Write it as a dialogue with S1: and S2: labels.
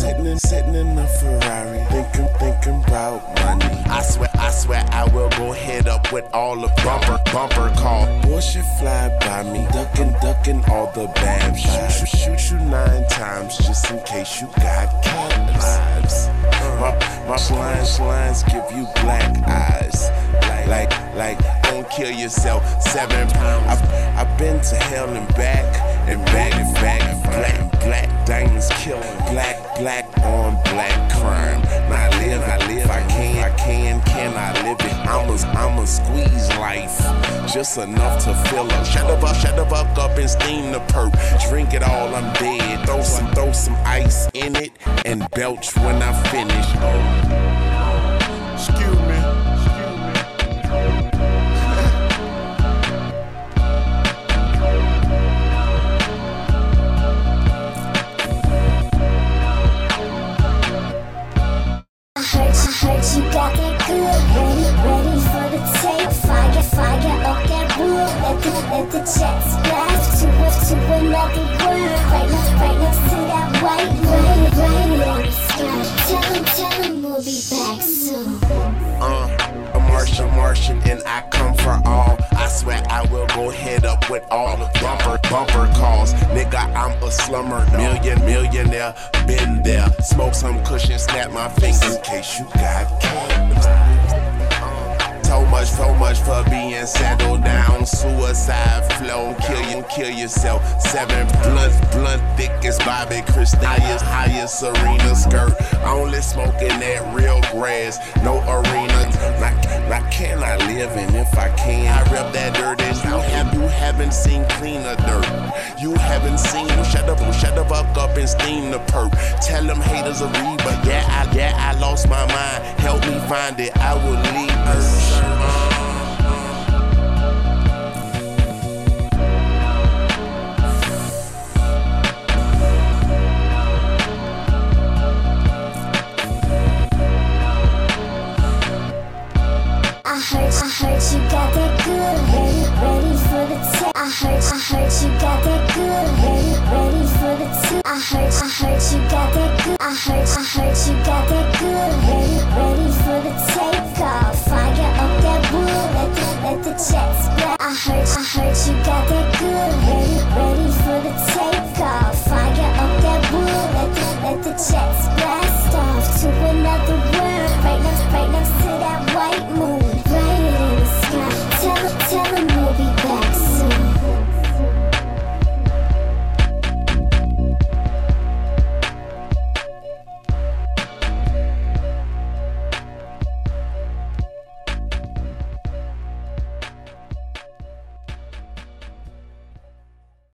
S1: Sitting in, sitting in a Ferrari, thinking, thinking about money. I swear, I swear, I will go head up with all the bumper, bumper call. Bullshit fly by me, ducking, ducking all the bad vibes. Shoot, shoot you nine times just in case you got cat vibes. My, my blind lines give you black eyes. Like, like, like, don't kill yourself. Seven pounds. I've, I've been to hell and back, and back and back. Black, black diamonds killing. Black, on black crime. I live, I live. I can, I can, can I live it? I'ma, I'ma squeeze life just enough to fill up. Shut the fuck, shut the fuck up and steam the perp. Drink it all, I'm dead. Throw some, throw some ice in it and belch when I finish. Oh.
S2: The jet splash to a, to another world. Right next, right next to that white rain, rain on the sky. Tell him, tell him we'll be back soon.
S1: Uh, a Martian, Martian, and I come for all. I swear I will go head up with all the bumper, bumper calls. Nigga, I'm a slumber, million, millionaire, been there. Smoke some cushion, snap my fingers in case you got cameras so much, so much for being settled down. Suicide flow, kill you, kill yourself. Seven blunts, blunt, thick as Bobby Chris. Highest, highest Serena skirt. Only smoking that real grass, no arena. Like, can I live in if I can? I rip that dirt and you have, you haven't seen cleaner dirt. You haven't seen, shut up, oh, shut the fuck up and steam the perp. Tell them haters a read, but yeah, I, yeah, I lost my mind. Help me find it, I will leave.
S2: I heard, I heard you got that good, ready, ready Yes.